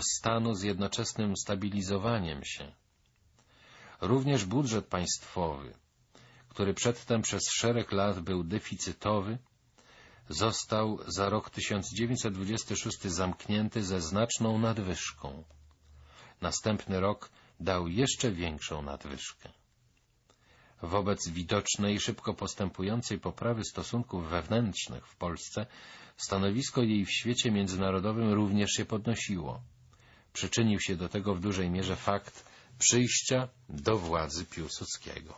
stanu z jednoczesnym stabilizowaniem się. Również budżet państwowy, który przedtem przez szereg lat był deficytowy, został za rok 1926 zamknięty ze znaczną nadwyżką. Następny rok dał jeszcze większą nadwyżkę. Wobec widocznej i szybko postępującej poprawy stosunków wewnętrznych w Polsce stanowisko jej w świecie międzynarodowym również się podnosiło. Przyczynił się do tego w dużej mierze fakt przyjścia do władzy Piłsudskiego.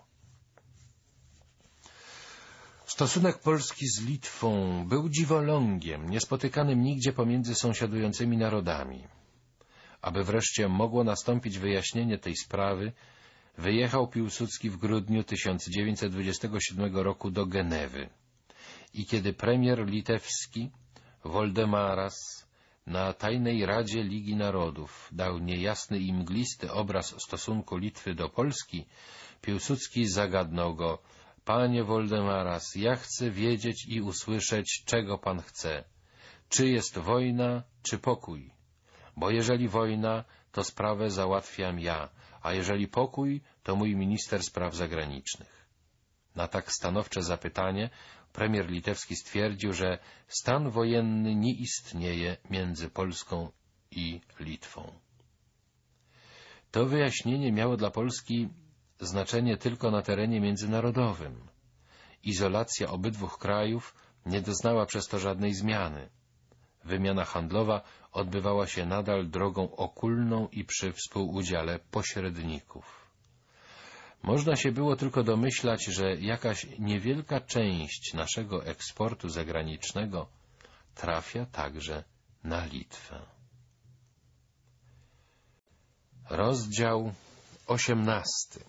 Stosunek Polski z Litwą był dziwolągiem, niespotykanym nigdzie pomiędzy sąsiadującymi narodami. Aby wreszcie mogło nastąpić wyjaśnienie tej sprawy, wyjechał Piłsudski w grudniu 1927 roku do Genewy i kiedy premier litewski Woldemaras na Tajnej Radzie Ligi Narodów dał niejasny i mglisty obraz stosunku Litwy do Polski, Piłsudski zagadnął go — Panie Woldemaras, ja chcę wiedzieć i usłyszeć, czego pan chce. Czy jest wojna, czy pokój? Bo jeżeli wojna, to sprawę załatwiam ja, a jeżeli pokój, to mój minister spraw zagranicznych. Na tak stanowcze zapytanie premier litewski stwierdził, że stan wojenny nie istnieje między Polską i Litwą. To wyjaśnienie miało dla Polski znaczenie tylko na terenie międzynarodowym. Izolacja obydwu krajów nie doznała przez to żadnej zmiany. Wymiana handlowa odbywała się nadal drogą okulną i przy współudziale pośredników. Można się było tylko domyślać, że jakaś niewielka część naszego eksportu zagranicznego trafia także na Litwę. Rozdział osiemnasty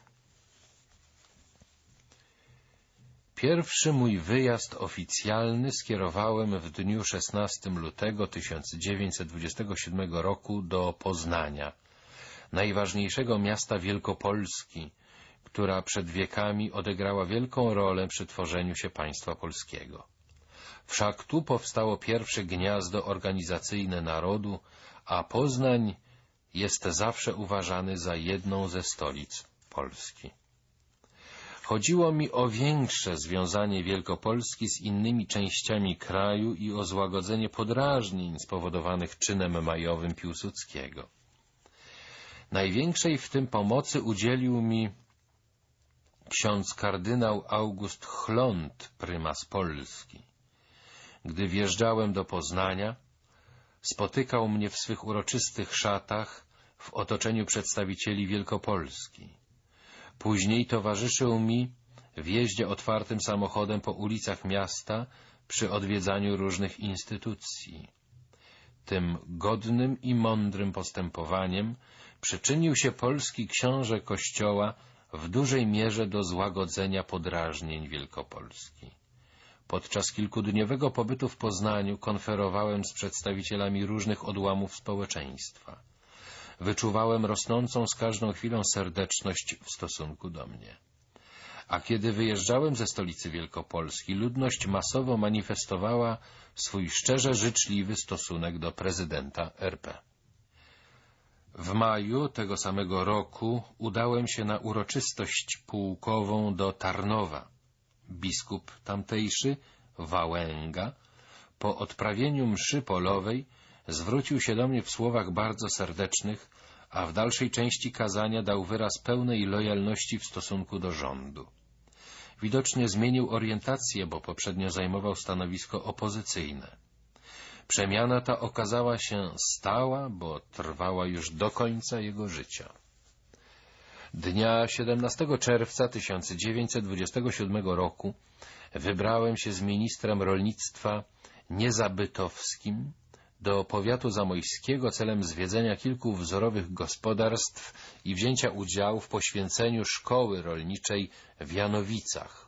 Pierwszy mój wyjazd oficjalny skierowałem w dniu 16 lutego 1927 roku do Poznania, najważniejszego miasta Wielkopolski, która przed wiekami odegrała wielką rolę przy tworzeniu się państwa polskiego. Wszak tu powstało pierwsze gniazdo organizacyjne narodu, a Poznań jest zawsze uważany za jedną ze stolic Polski. Chodziło mi o większe związanie Wielkopolski z innymi częściami kraju i o złagodzenie podrażnień spowodowanych czynem majowym Piłsudskiego. Największej w tym pomocy udzielił mi ksiądz kardynał August Chlont, prymas Polski. Gdy wjeżdżałem do Poznania, spotykał mnie w swych uroczystych szatach w otoczeniu przedstawicieli Wielkopolski. Później towarzyszył mi w jeździe otwartym samochodem po ulicach miasta przy odwiedzaniu różnych instytucji. Tym godnym i mądrym postępowaniem przyczynił się polski książę Kościoła w dużej mierze do złagodzenia podrażnień Wielkopolski. Podczas kilkudniowego pobytu w Poznaniu konferowałem z przedstawicielami różnych odłamów społeczeństwa. Wyczuwałem rosnącą z każdą chwilą serdeczność w stosunku do mnie. A kiedy wyjeżdżałem ze stolicy Wielkopolski, ludność masowo manifestowała swój szczerze życzliwy stosunek do prezydenta RP. W maju tego samego roku udałem się na uroczystość pułkową do Tarnowa. Biskup tamtejszy, Wałęga, po odprawieniu mszy polowej zwrócił się do mnie w słowach bardzo serdecznych, a w dalszej części kazania dał wyraz pełnej lojalności w stosunku do rządu. Widocznie zmienił orientację, bo poprzednio zajmował stanowisko opozycyjne. Przemiana ta okazała się stała, bo trwała już do końca jego życia. Dnia 17 czerwca 1927 roku wybrałem się z ministrem rolnictwa Niezabytowskim do powiatu zamojskiego celem zwiedzenia kilku wzorowych gospodarstw i wzięcia udziału w poświęceniu szkoły rolniczej w Janowicach.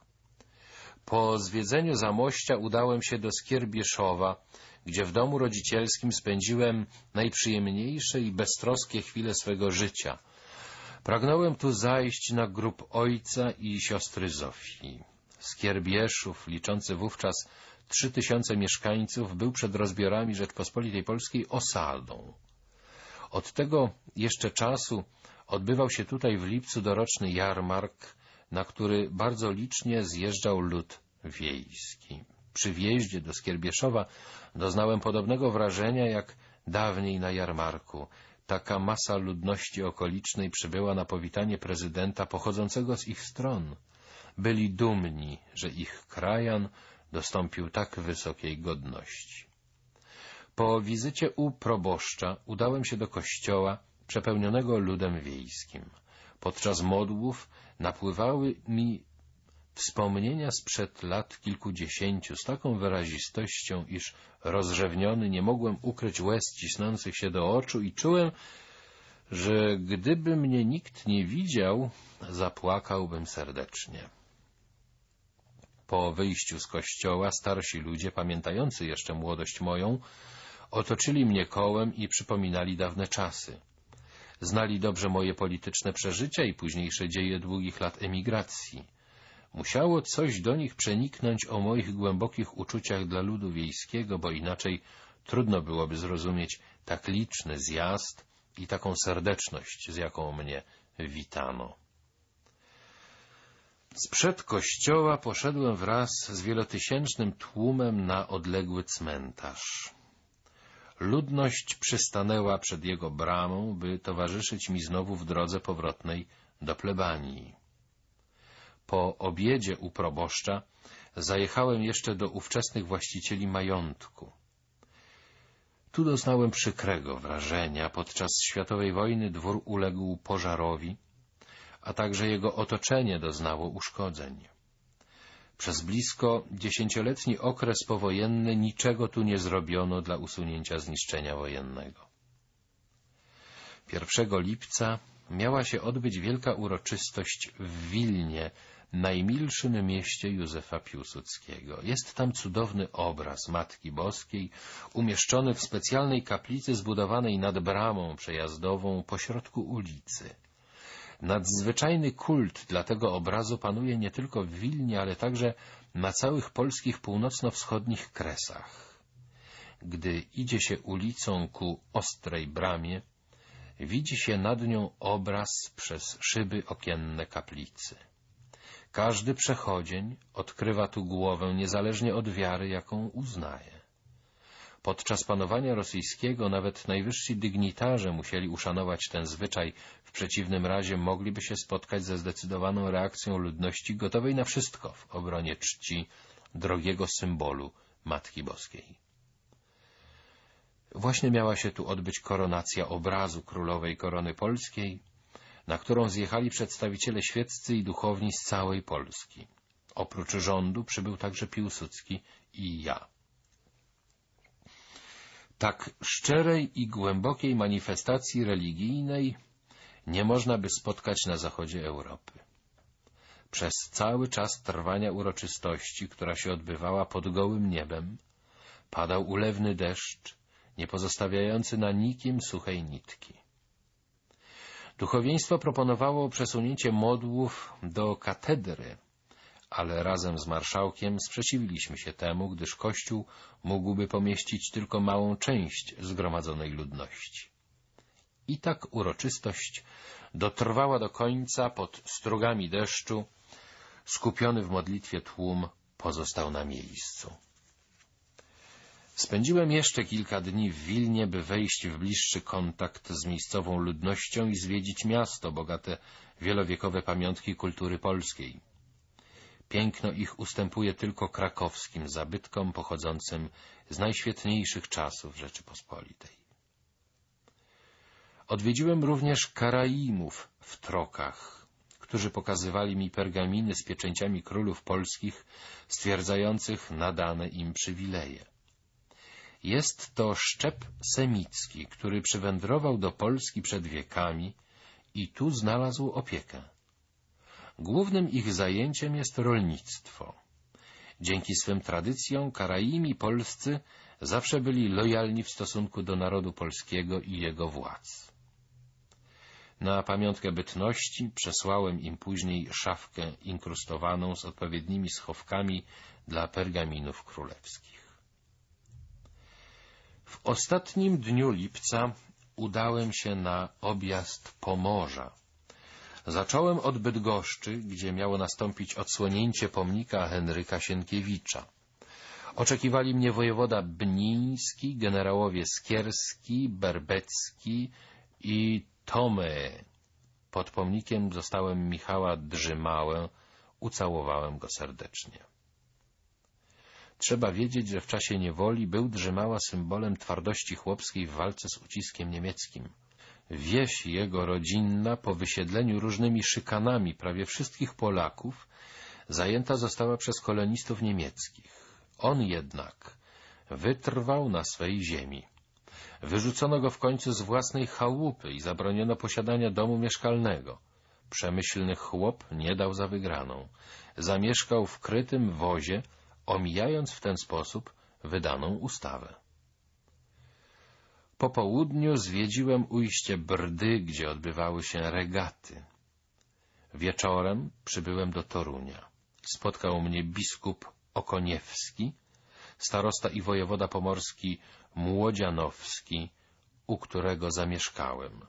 Po zwiedzeniu Zamościa udałem się do Skierbieszowa, gdzie w domu rodzicielskim spędziłem najprzyjemniejsze i beztroskie chwile swego życia. Pragnąłem tu zajść na grób ojca i siostry Zofii. Skierbieszów, liczący wówczas trzy tysiące mieszkańców, był przed rozbiorami Rzeczpospolitej Polskiej osadą. Od tego jeszcze czasu odbywał się tutaj w lipcu doroczny jarmark, na który bardzo licznie zjeżdżał lud wiejski. Przy wjeździe do Skierbieszowa doznałem podobnego wrażenia jak dawniej na jarmarku. Taka masa ludności okolicznej przybyła na powitanie prezydenta pochodzącego z ich stron. Byli dumni, że ich krajan dostąpił tak wysokiej godności. Po wizycie u proboszcza udałem się do kościoła przepełnionego ludem wiejskim. Podczas modłów napływały mi wspomnienia sprzed lat kilkudziesięciu z taką wyrazistością, iż rozrzewniony nie mogłem ukryć łez cisnących się do oczu i czułem, że gdyby mnie nikt nie widział, zapłakałbym serdecznie. Po wyjściu z kościoła starsi ludzie, pamiętający jeszcze młodość moją, otoczyli mnie kołem i przypominali dawne czasy. Znali dobrze moje polityczne przeżycia i późniejsze dzieje długich lat emigracji. Musiało coś do nich przeniknąć o moich głębokich uczuciach dla ludu wiejskiego, bo inaczej trudno byłoby zrozumieć tak liczny zjazd i taką serdeczność, z jaką mnie witano. Sprzed kościoła poszedłem wraz z wielotysięcznym tłumem na odległy cmentarz. Ludność przystanęła przed jego bramą, by towarzyszyć mi znowu w drodze powrotnej do plebanii. Po obiedzie u proboszcza zajechałem jeszcze do ówczesnych właścicieli majątku. Tu doznałem przykrego wrażenia. Podczas światowej wojny dwór uległ pożarowi, a także jego otoczenie doznało uszkodzeń. Przez blisko dziesięcioletni okres powojenny niczego tu nie zrobiono dla usunięcia zniszczenia wojennego. 1 lipca miała się odbyć wielka uroczystość w Wilnie, najmilszym mieście Józefa Piłsudskiego. Jest tam cudowny obraz Matki Boskiej, umieszczony w specjalnej kaplicy zbudowanej nad bramą przejazdową pośrodku ulicy. Nadzwyczajny kult dla tego obrazu panuje nie tylko w Wilnie, ale także na całych polskich północno-wschodnich kresach. Gdy idzie się ulicą ku ostrej bramie, widzi się nad nią obraz przez szyby okienne kaplicy. Każdy przechodzień odkrywa tu głowę niezależnie od wiary, jaką uznaje. Podczas panowania rosyjskiego nawet najwyżsi dygnitarze musieli uszanować ten zwyczaj, w przeciwnym razie mogliby się spotkać ze zdecydowaną reakcją ludności gotowej na wszystko w obronie czci drogiego symbolu Matki Boskiej. Właśnie miała się tu odbyć koronacja obrazu królowej korony polskiej, na którą zjechali przedstawiciele świeccy i duchowni z całej Polski. Oprócz rządu przybył także Piłsudski i ja. Tak szczerej i głębokiej manifestacji religijnej nie można by spotkać na zachodzie Europy. Przez cały czas trwania uroczystości, która się odbywała pod gołym niebem, padał ulewny deszcz, nie pozostawiający na nikim suchej nitki. Duchowieństwo proponowało przesunięcie modłów do katedry, ale razem z marszałkiem sprzeciwiliśmy się temu, gdyż Kościół mógłby pomieścić tylko małą część zgromadzonej ludności. I tak uroczystość dotrwała do końca pod strugami deszczu, skupiony w modlitwie tłum pozostał na miejscu. Spędziłem jeszcze kilka dni w Wilnie, by wejść w bliższy kontakt z miejscową ludnością i zwiedzić miasto, bogate wielowiekowe pamiątki kultury polskiej. Piękno ich ustępuje tylko krakowskim zabytkom pochodzącym z najświetniejszych czasów Rzeczypospolitej. Odwiedziłem również Karaimów w Trokach, którzy pokazywali mi pergaminy z pieczęciami królów polskich stwierdzających nadane im przywileje. Jest to szczep semicki, który przywędrował do Polski przed wiekami i tu znalazł opiekę. Głównym ich zajęciem jest rolnictwo. Dzięki swym tradycjom Karaimi polscy zawsze byli lojalni w stosunku do narodu polskiego i jego władz. Na pamiątkę bytności przesłałem im później szafkę inkrustowaną z odpowiednimi schowkami dla pergaminów królewskich. W ostatnim dniu lipca udałem się na objazd Pomorza. Zacząłem od Bydgoszczy, gdzie miało nastąpić odsłonięcie pomnika Henryka Sienkiewicza. Oczekiwali mnie wojewoda Bniński, generałowie Skierski, Berbecki i Tome. Pod pomnikiem zostałem Michała Drzymałę, ucałowałem go serdecznie. Trzeba wiedzieć, że w czasie niewoli był Drzymała symbolem twardości chłopskiej w walce z uciskiem niemieckim. Wieś jego rodzinna po wysiedleniu różnymi szykanami prawie wszystkich Polaków zajęta została przez kolonistów niemieckich. On jednak wytrwał na swej ziemi. Wyrzucono go w końcu z własnej chałupy i zabroniono posiadania domu mieszkalnego. Przemyślny chłop nie dał za wygraną. Zamieszkał w krytym wozie, omijając w ten sposób wydaną ustawę. Po południu zwiedziłem ujście Brdy, gdzie odbywały się regaty. Wieczorem przybyłem do Torunia. Spotkał mnie biskup Okoniewski, starosta i wojewoda pomorski Młodzianowski, u którego zamieszkałem.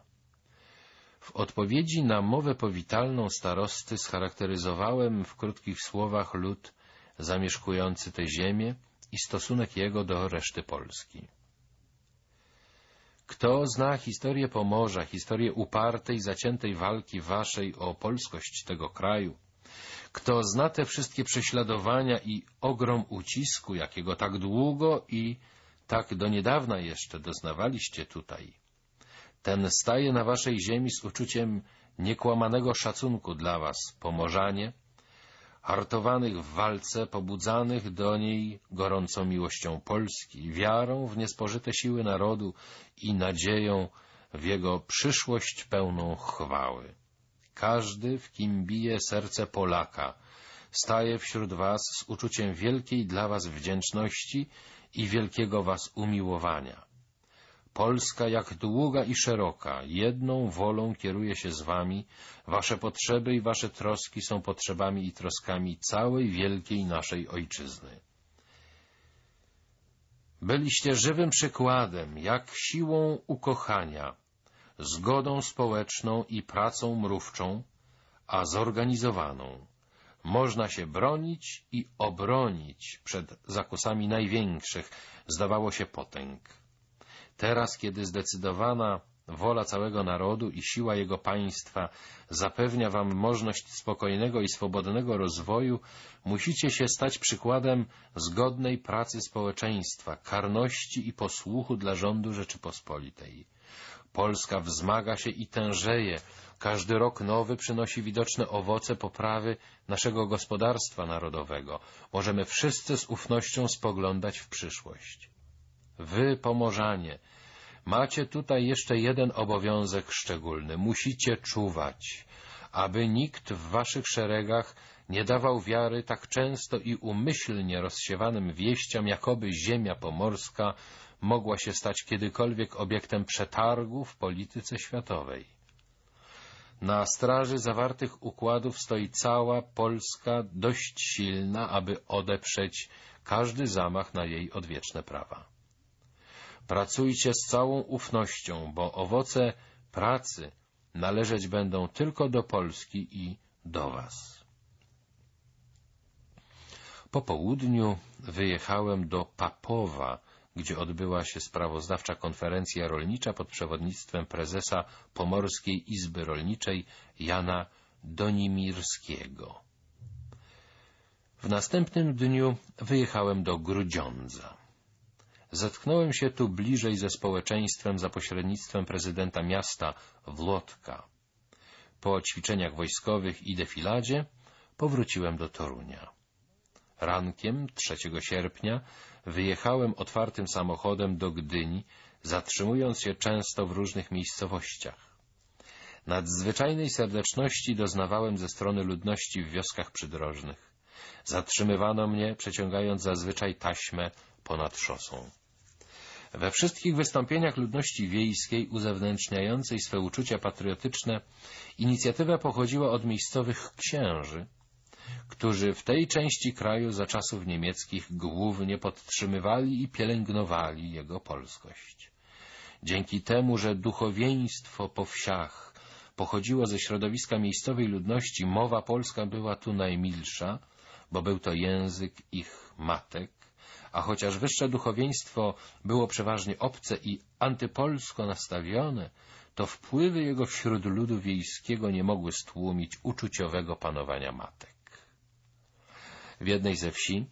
W odpowiedzi na mowę powitalną starosty scharakteryzowałem w krótkich słowach lud zamieszkujący tę ziemię i stosunek jego do reszty Polski. Kto zna historię Pomorza, historię upartej, zaciętej walki waszej o polskość tego kraju, kto zna te wszystkie prześladowania i ogrom ucisku, jakiego tak długo i tak do niedawna jeszcze doznawaliście tutaj, ten staje na waszej ziemi z uczuciem niekłamanego szacunku dla was, Pomorzanie, hartowanych w walce, pobudzanych do niej gorącą miłością Polski, wiarą w niespożyte siły narodu i nadzieją w jego przyszłość pełną chwały. Każdy, w kim bije serce Polaka, staje wśród was z uczuciem wielkiej dla was wdzięczności i wielkiego was umiłowania. Polska jak długa i szeroka, jedną wolą kieruje się z wami, wasze potrzeby i wasze troski są potrzebami i troskami całej wielkiej naszej ojczyzny. Byliście żywym przykładem, jak siłą ukochania, zgodą społeczną i pracą mrówczą, a zorganizowaną, można się bronić i obronić przed zakusami największych, zdawało się, potęg. Teraz, kiedy zdecydowana wola całego narodu i siła jego państwa zapewnia wam możliwość spokojnego i swobodnego rozwoju, musicie się stać przykładem zgodnej pracy społeczeństwa, karności i posłuchu dla rządu Rzeczypospolitej. Polska wzmaga się i tężeje. Każdy rok nowy przynosi widoczne owoce poprawy naszego gospodarstwa narodowego. Możemy wszyscy z ufnością spoglądać w przyszłość. Wy, Pomorzanie, macie tutaj jeszcze jeden obowiązek szczególny. Musicie czuwać, aby nikt w waszych szeregach nie dawał wiary tak często i umyślnie rozsiewanym wieściom, jakoby ziemia pomorska mogła się stać kiedykolwiek obiektem przetargu w polityce światowej. Na straży zawartych układów stoi cała Polska dość silna, aby odeprzeć każdy zamach na jej odwieczne prawa. Pracujcie z całą ufnością, bo owoce pracy należeć będą tylko do Polski i do Was. Po południu wyjechałem do Papowa, gdzie odbyła się sprawozdawcza konferencja rolnicza pod przewodnictwem prezesa Pomorskiej Izby Rolniczej Jana Donimirskiego. W następnym dniu wyjechałem do Grudziądza. Zetknąłem się tu bliżej ze społeczeństwem za pośrednictwem prezydenta miasta Włodka. Po ćwiczeniach wojskowych i defiladzie powróciłem do Torunia. Rankiem 3 sierpnia wyjechałem otwartym samochodem do Gdyni, zatrzymując się często w różnych miejscowościach. Nadzwyczajnej serdeczności doznawałem ze strony ludności w wioskach przydrożnych. Zatrzymywano mnie, przeciągając zazwyczaj taśmę ponad szosą. We wszystkich wystąpieniach ludności wiejskiej uzewnętrzniającej swe uczucia patriotyczne inicjatywa pochodziła od miejscowych księży, którzy w tej części kraju za czasów niemieckich głównie podtrzymywali i pielęgnowali jego polskość. Dzięki temu, że duchowieństwo po wsiach pochodziło ze środowiska miejscowej ludności, mowa polska była tu najmilsza, bo był to język ich matek, a chociaż wyższe duchowieństwo było przeważnie obce i antypolsko nastawione, to wpływy jego wśród ludu wiejskiego nie mogły stłumić uczuciowego panowania matek. W jednej ze wsi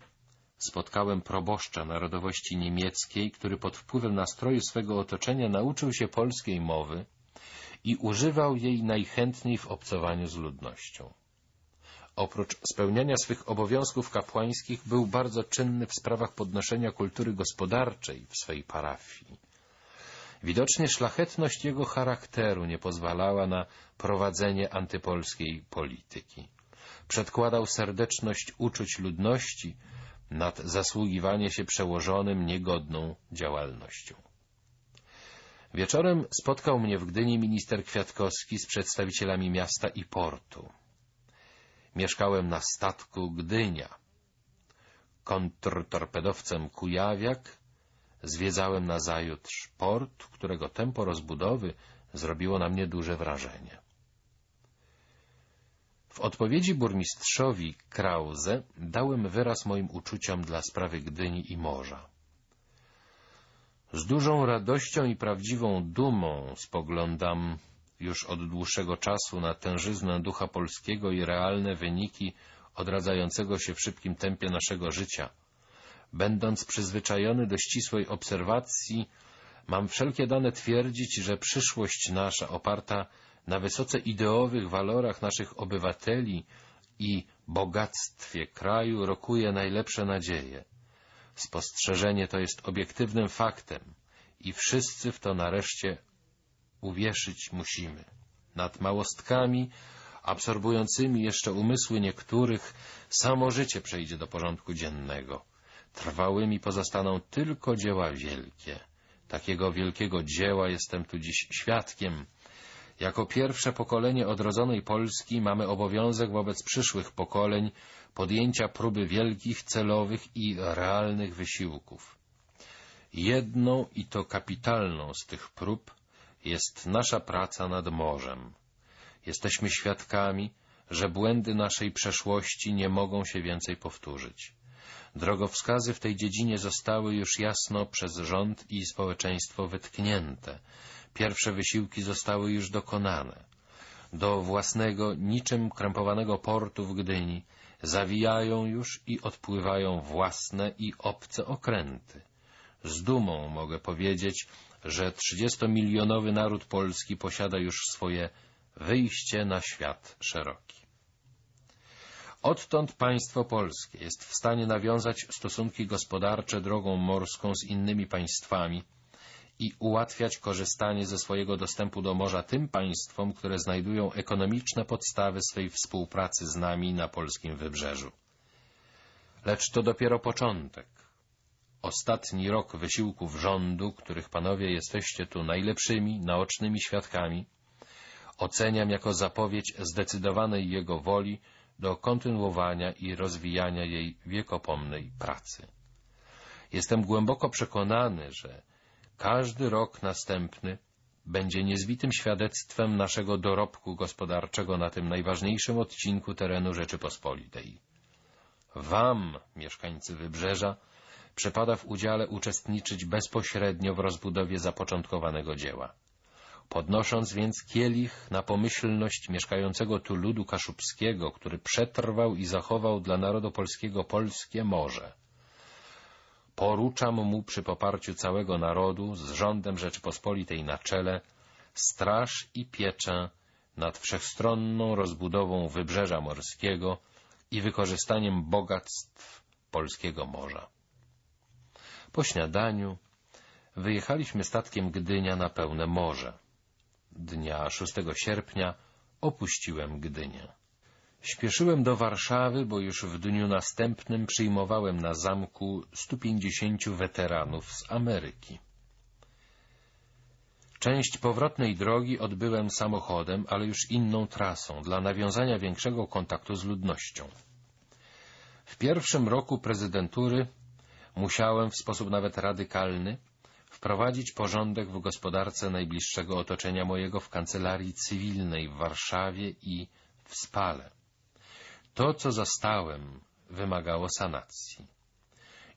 spotkałem proboszcza narodowości niemieckiej, który pod wpływem nastroju swego otoczenia nauczył się polskiej mowy i używał jej najchętniej w obcowaniu z ludnością. Oprócz spełniania swych obowiązków kapłańskich był bardzo czynny w sprawach podnoszenia kultury gospodarczej w swej parafii. Widocznie szlachetność jego charakteru nie pozwalała na prowadzenie antypolskiej polityki. Przedkładał serdeczność uczuć ludności nad zasługiwanie się przełożonym niegodną działalnością. Wieczorem spotkał mnie w Gdyni minister Kwiatkowski z przedstawicielami miasta i portu. Mieszkałem na statku Gdynia. Kontrtorpedowcem Kujawiak zwiedzałem nazajutrz port, którego tempo rozbudowy zrobiło na mnie duże wrażenie. W odpowiedzi burmistrzowi Krause dałem wyraz moim uczuciom dla sprawy Gdyni i morza. Z dużą radością i prawdziwą dumą spoglądam już od dłuższego czasu na tężyznę ducha polskiego i realne wyniki odradzającego się w szybkim tempie naszego życia. Będąc przyzwyczajony do ścisłej obserwacji, mam wszelkie dane twierdzić, że przyszłość nasza oparta na wysoce ideowych walorach naszych obywateli i bogactwie kraju rokuje najlepsze nadzieje. Spostrzeżenie to jest obiektywnym faktem i wszyscy w to nareszcie uwierzyć musimy. Nad małostkami, absorbującymi jeszcze umysły niektórych, samo życie przejdzie do porządku dziennego. Trwałymi pozostaną tylko dzieła wielkie. Takiego wielkiego dzieła jestem tu dziś świadkiem. Jako pierwsze pokolenie odrodzonej Polski mamy obowiązek wobec przyszłych pokoleń podjęcia próby wielkich, celowych i realnych wysiłków. Jedną i to kapitalną z tych prób jest nasza praca nad morzem. Jesteśmy świadkami, że błędy naszej przeszłości nie mogą się więcej powtórzyć. Drogowskazy w tej dziedzinie zostały już jasno przez rząd i społeczeństwo wytknięte. Pierwsze wysiłki zostały już dokonane. Do własnego, niczym krępowanego portu w Gdyni zawijają już i odpływają własne i obce okręty. Z dumą mogę powiedzieć, że trzydziestomilionowy naród polski posiada już swoje wyjście na świat szeroki. Odtąd państwo polskie jest w stanie nawiązać stosunki gospodarcze drogą morską z innymi państwami i ułatwiać korzystanie ze swojego dostępu do morza tym państwom, które znajdują ekonomiczne podstawy swej współpracy z nami na polskim wybrzeżu. Lecz to dopiero początek ostatni rok wysiłków rządu, których panowie jesteście tu najlepszymi, naocznymi świadkami, oceniam jako zapowiedź zdecydowanej jego woli do kontynuowania i rozwijania jej wiekopomnej pracy. Jestem głęboko przekonany, że każdy rok następny będzie niezwitym świadectwem naszego dorobku gospodarczego na tym najważniejszym odcinku terenu Rzeczypospolitej. Wam, mieszkańcy Wybrzeża, przypada w udziale uczestniczyć bezpośrednio w rozbudowie zapoczątkowanego dzieła. Podnosząc więc kielich na pomyślność mieszkającego tu ludu kaszubskiego, który przetrwał i zachował dla narodu polskiego polskie morze. Poruczam mu przy poparciu całego narodu z rządem Rzeczypospolitej na czele straż i pieczę nad wszechstronną rozbudową wybrzeża morskiego i wykorzystaniem bogactw polskiego morza. Po śniadaniu wyjechaliśmy statkiem Gdynia na pełne morze. Dnia 6 sierpnia opuściłem Gdynię. Śpieszyłem do Warszawy, bo już w dniu następnym przyjmowałem na zamku 150 weteranów z Ameryki. Część powrotnej drogi odbyłem samochodem, ale już inną trasą, dla nawiązania większego kontaktu z ludnością. W pierwszym roku prezydentury musiałem w sposób nawet radykalny wprowadzić porządek w gospodarce najbliższego otoczenia mojego w kancelarii cywilnej w Warszawie i w Spale. To, co zastałem, wymagało sanacji.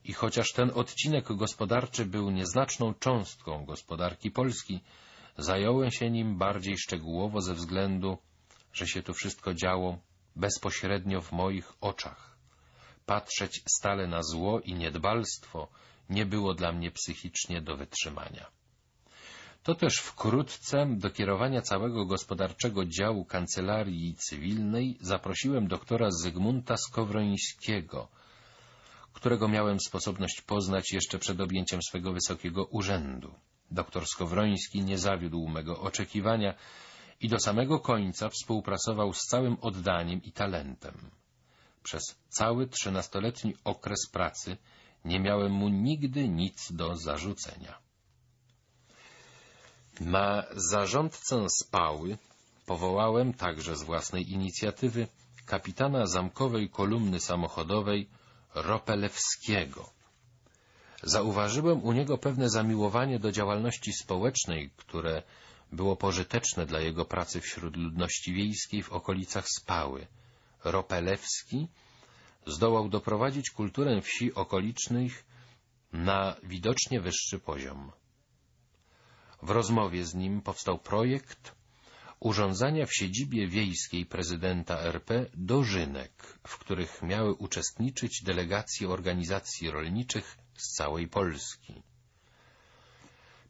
I chociaż ten odcinek gospodarczy był nieznaczną cząstką gospodarki Polski, zająłem się nim bardziej szczegółowo ze względu, że się to wszystko działo bezpośrednio w moich oczach. Patrzeć stale na zło i niedbalstwo nie było dla mnie psychicznie do wytrzymania. To też wkrótce do kierowania całego gospodarczego działu kancelarii cywilnej zaprosiłem doktora Zygmunta Skowrońskiego, którego miałem sposobność poznać jeszcze przed objęciem swego wysokiego urzędu. Doktor Skowroński nie zawiódł mego oczekiwania i do samego końca współpracował z całym oddaniem i talentem. Przez cały trzynastoletni okres pracy nie miałem mu nigdy nic do zarzucenia. Na zarządcę spały powołałem także z własnej inicjatywy kapitana zamkowej kolumny samochodowej Ropelewskiego. Zauważyłem u niego pewne zamiłowanie do działalności społecznej, które było pożyteczne dla jego pracy wśród ludności wiejskiej w okolicach Spały. Ropelewski zdołał doprowadzić kulturę wsi okolicznych na widocznie wyższy poziom. W rozmowie z nim powstał projekt urządzania w siedzibie wiejskiej prezydenta RP dożynek, w których miały uczestniczyć delegacje organizacji rolniczych z całej Polski.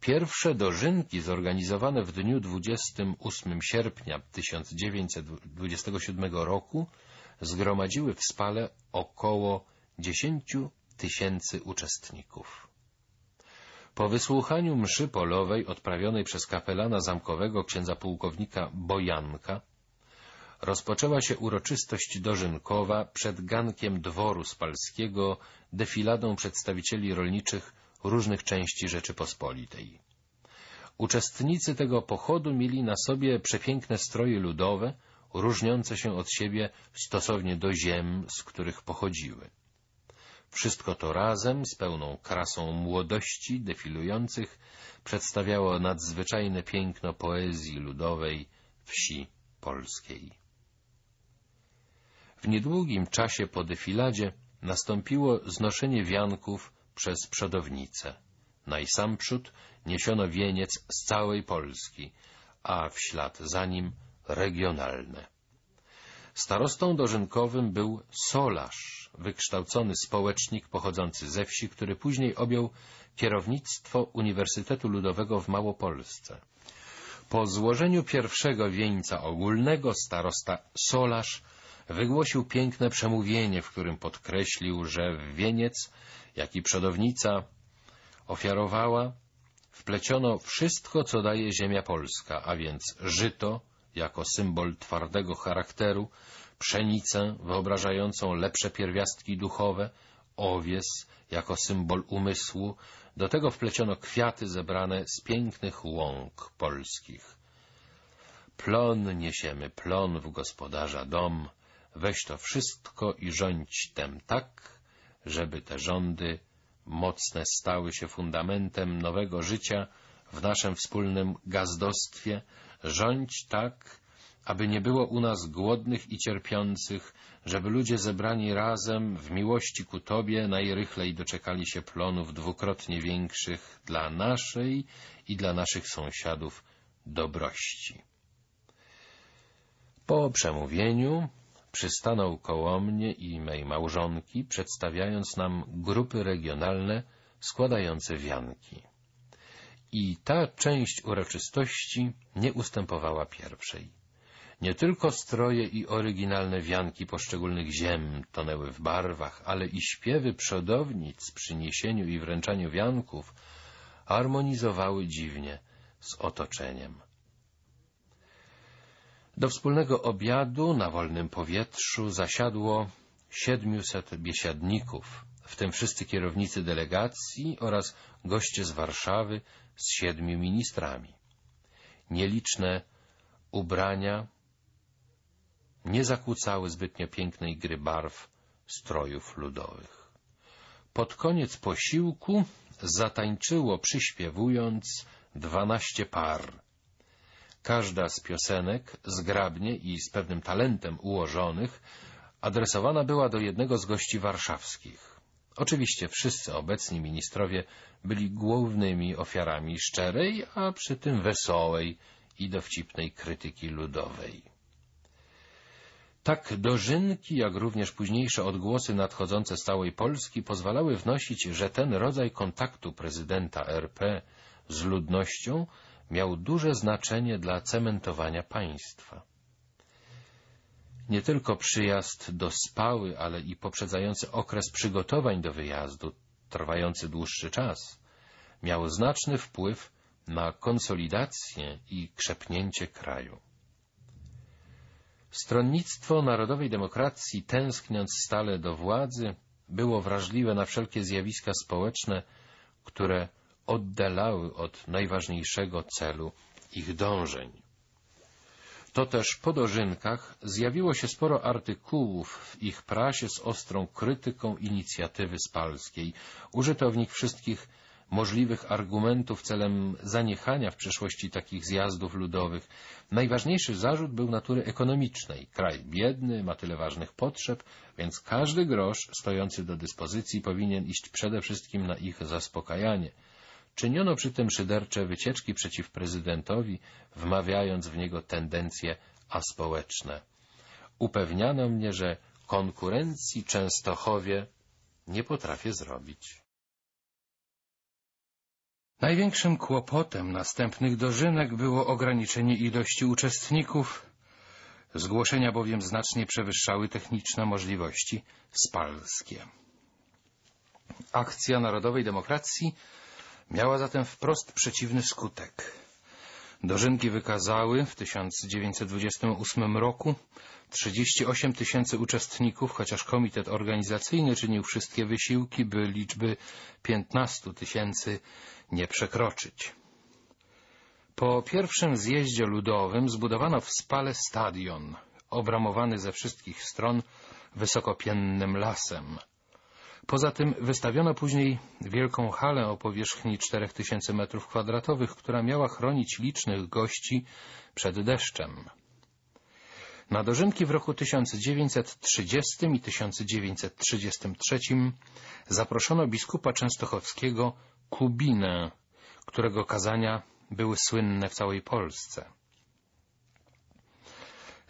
Pierwsze dożynki zorganizowane w dniu 28 sierpnia 1927 roku zgromadziły w Spale około 10 tysięcy uczestników. Po wysłuchaniu mszy polowej odprawionej przez kapelana zamkowego księdza pułkownika Bojanka rozpoczęła się uroczystość dożynkowa przed gankiem dworu spalskiego defiladą przedstawicieli rolniczych różnych części Rzeczypospolitej. Uczestnicy tego pochodu mieli na sobie przepiękne stroje ludowe, różniące się od siebie stosownie do ziem, z których pochodziły. Wszystko to razem, z pełną krasą młodości defilujących, przedstawiało nadzwyczajne piękno poezji ludowej wsi polskiej. W niedługim czasie po defiladzie nastąpiło znoszenie wianków przez przodownicę. Najsamprzód niesiono wieniec z całej Polski, a w ślad za nim regionalne. Starostą dożynkowym był Solarz, wykształcony społecznik pochodzący ze wsi, który później objął kierownictwo Uniwersytetu Ludowego w Małopolsce. Po złożeniu pierwszego wieńca ogólnego starosta Solarz wygłosił piękne przemówienie, w którym podkreślił, że wieniec, jak i przodownica ofiarowała, wpleciono wszystko, co daje ziemia polska, a więc żyto, jako symbol twardego charakteru, pszenicę wyobrażającą lepsze pierwiastki duchowe, owies jako symbol umysłu, do tego wpleciono kwiaty zebrane z pięknych łąk polskich. Plon niesiemy, plon w gospodarza dom, weź to wszystko i rządź tem tak, żeby te rządy mocne stały się fundamentem nowego życia w naszym wspólnym gazdostwie, rządź tak, aby nie było u nas głodnych i cierpiących, żeby ludzie zebrani razem w miłości ku Tobie najrychlej doczekali się plonów dwukrotnie większych dla naszej i dla naszych sąsiadów dobrości. Po przemówieniu przystanął koło mnie i mej małżonki, przedstawiając nam grupy regionalne składające wianki. I ta część uroczystości nie ustępowała pierwszej. Nie tylko stroje i oryginalne wianki poszczególnych ziem tonęły w barwach, ale i śpiewy przodownic przy niesieniu i wręczaniu wianków harmonizowały dziwnie z otoczeniem. Do wspólnego obiadu na wolnym powietrzu zasiadło siedmiuset biesiadników, w tym wszyscy kierownicy delegacji oraz goście z Warszawy z siedmiu ministrami. Nieliczne ubrania nie zakłócały zbytnio pięknej gry barw strojów ludowych. Pod koniec posiłku zatańczyło przyśpiewując dwanaście par. Każda z piosenek, zgrabnie i z pewnym talentem ułożonych, adresowana była do jednego z gości warszawskich. Oczywiście wszyscy obecni ministrowie byli głównymi ofiarami szczerej, a przy tym wesołej i dowcipnej krytyki ludowej. Tak dożynki, jak również późniejsze odgłosy nadchodzące z całej Polski pozwalały wnosić, że ten rodzaj kontaktu prezydenta RP z ludnością miał duże znaczenie dla cementowania państwa. Nie tylko przyjazd do Spały, ale i poprzedzający okres przygotowań do wyjazdu, trwający dłuższy czas, miał znaczny wpływ na konsolidację i krzepnięcie kraju. Stronnictwo narodowej demokracji, tęskniąc stale do władzy, było wrażliwe na wszelkie zjawiska społeczne, które oddalały od najważniejszego celu ich dążeń. To też po dożynkach zjawiło się sporo artykułów w ich prasie z ostrą krytyką inicjatywy spalskiej. Użyto w nich wszystkich możliwych argumentów celem zaniechania w przyszłości takich zjazdów ludowych. Najważniejszy zarzut był natury ekonomicznej. Kraj biedny, ma tyle ważnych potrzeb, więc każdy grosz stojący do dyspozycji powinien iść przede wszystkim na ich zaspokajanie. Czyniono przy tym szydercze wycieczki przeciw prezydentowi, wmawiając w niego tendencje aspołeczne. Upewniano mnie, że konkurencji Częstochowie nie potrafię zrobić. Największym kłopotem następnych dożynek było ograniczenie ilości uczestników, zgłoszenia bowiem znacznie przewyższały techniczne możliwości spalskie. Akcja Narodowej Demokracji miała zatem wprost przeciwny skutek. Dożynki wykazały w 1928 roku 38 tysięcy uczestników, chociaż komitet organizacyjny czynił wszystkie wysiłki, by liczby 15 tysięcy nie przekroczyć. Po pierwszym zjeździe ludowym zbudowano w Spale stadion, obramowany ze wszystkich stron wysokopiennym lasem. Poza tym wystawiono później wielką halę o powierzchni 4000 m2, która miała chronić licznych gości przed deszczem. Na dożynki w roku 1930 i 1933 zaproszono biskupa częstochowskiego Kubinę, którego kazania były słynne w całej Polsce.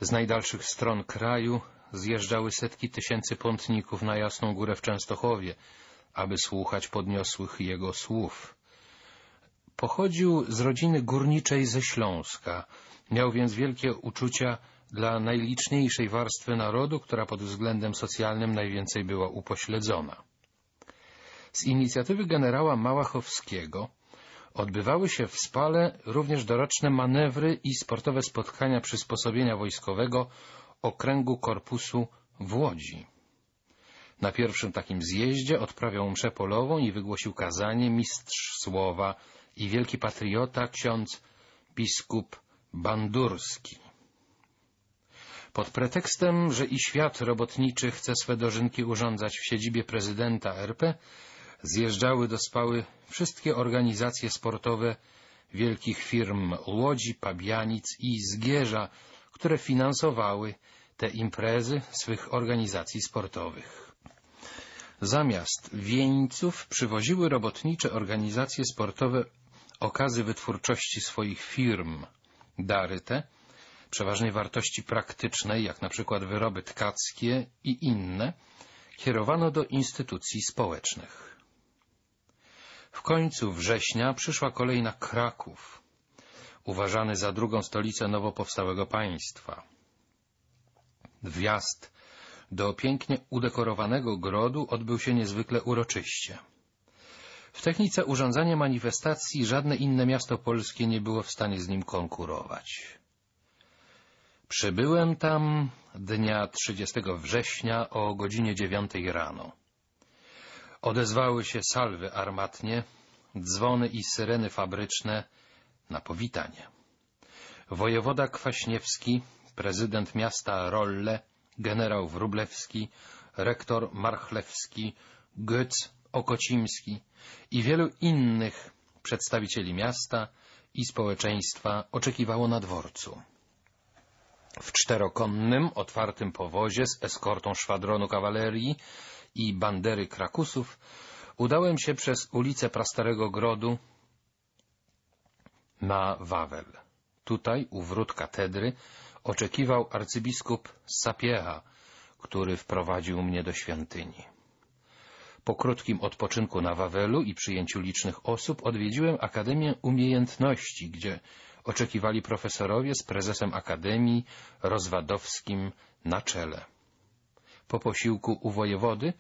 Z najdalszych stron kraju zjeżdżały setki tysięcy pątników na Jasną Górę w Częstochowie, aby słuchać podniosłych jego słów. Pochodził z rodziny górniczej ze Śląska, miał więc wielkie uczucia dla najliczniejszej warstwy narodu, która pod względem socjalnym najwięcej była upośledzona. Z inicjatywy generała Małachowskiego odbywały się w Spale również doroczne manewry i sportowe spotkania przysposobienia wojskowego okręgu korpusu w Łodzi. Na pierwszym takim zjeździe odprawiał mszę polową i wygłosił kazanie mistrz słowa i wielki patriota ksiądz biskup Bandurski. Pod pretekstem, że i świat robotniczy chce swe dożynki urządzać w siedzibie prezydenta RP, zjeżdżały do Spały wszystkie organizacje sportowe wielkich firm Łodzi, Pabianic i Zgierza, które finansowały te imprezy swych organizacji sportowych. Zamiast wieńców przywoziły robotnicze organizacje sportowe okazy wytwórczości swoich firm. Dary te, przeważnie wartości praktycznej, jak na przykład wyroby tkackie i inne, kierowano do instytucji społecznych. W końcu września przyszła kolej na Kraków, uważany za drugą stolicę nowo powstałego państwa. Wjazd do pięknie udekorowanego grodu odbył się niezwykle uroczyście. W technice urządzania manifestacji żadne inne miasto polskie nie było w stanie z nim konkurować. Przybyłem tam dnia 30 września o godzinie dziewiątej rano. Odezwały się salwy armatnie, dzwony i syreny fabryczne na powitanie. Wojewoda Kwaśniewski, prezydent miasta Rolle, generał Wrublewski, rektor Marchlewski, Goetz, Okocimski i wielu innych przedstawicieli miasta i społeczeństwa oczekiwało na dworcu. W czterokonnym, otwartym powozie z eskortą szwadronu kawalerii i bandery Krakusów udałem się przez ulicę Prastarego Grodu na Wawel. Tutaj, u wrót katedry, oczekiwał arcybiskup Sapiecha, który wprowadził mnie do świątyni. Po krótkim odpoczynku na Wawelu i przyjęciu licznych osób odwiedziłem Akademię Umiejętności, gdzie oczekiwali profesorowie z prezesem Akademii Rozwadowskim na czele. Po posiłku u wojewody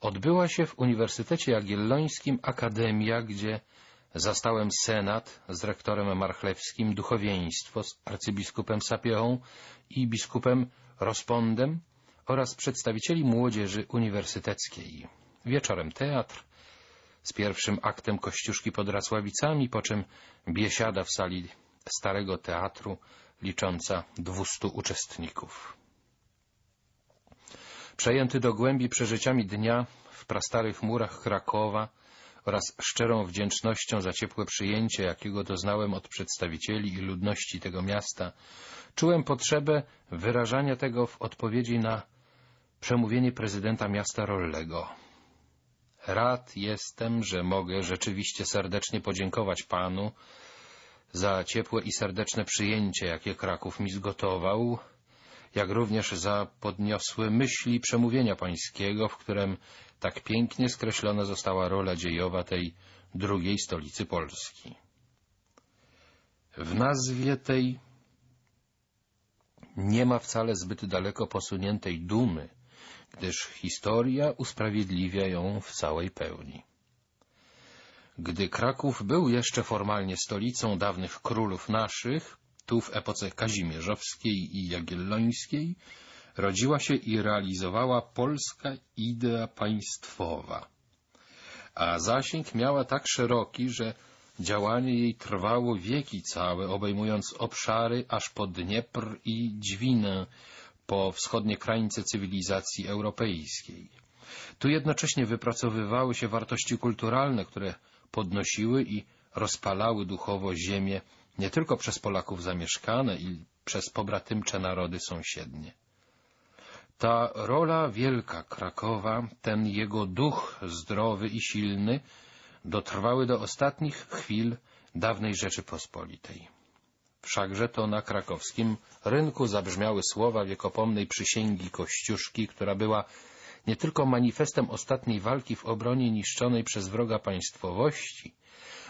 odbyła się w Uniwersytecie Jagiellońskim Akademia, gdzie zastałem senat z rektorem Marchlewskim, duchowieństwo z arcybiskupem Sapiechą i biskupem Rospondem oraz przedstawicieli młodzieży uniwersyteckiej. Wieczorem teatr, z pierwszym aktem Kościuszki pod Racławicami, po czym biesiada w sali Starego Teatru, licząca dwustu uczestników. Przejęty do głębi przeżyciami dnia w prastarych murach Krakowa oraz szczerą wdzięcznością za ciepłe przyjęcie, jakiego doznałem od przedstawicieli i ludności tego miasta, czułem potrzebę wyrażania tego w odpowiedzi na przemówienie prezydenta miasta Rollego. Rad jestem, że mogę rzeczywiście serdecznie podziękować panu za ciepłe i serdeczne przyjęcie, jakie Kraków mi zgotował, jak również za podniosłe myśli przemówienia pańskiego, w którym tak pięknie skreślona została rola dziejowa tej drugiej stolicy Polski. W nazwie tej nie ma wcale zbyt daleko posuniętej dumy, gdyż historia usprawiedliwia ją w całej pełni. Gdy Kraków był jeszcze formalnie stolicą dawnych królów naszych, tu w epoce kazimierzowskiej i jagiellońskiej, rodziła się i realizowała polska idea państwowa, a zasięg miała tak szeroki, że działanie jej trwało wieki całe, obejmując obszary aż po Dniepr i Dźwinę, po wschodnie krańce cywilizacji europejskiej. Tu jednocześnie wypracowywały się wartości kulturalne, które podnosiły i rozpalały duchowo ziemię nie tylko przez Polaków zamieszkane i przez pobratymcze narody sąsiednie. Ta rola wielka Krakowa, ten jego duch zdrowy i silny, dotrwały do ostatnich chwil dawnej Rzeczypospolitej. Wszakże to na krakowskim rynku zabrzmiały słowa wiekopomnej przysięgi Kościuszki, która była nie tylko manifestem ostatniej walki w obronie niszczonej przez wroga państwowości,